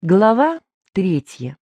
Глава третья.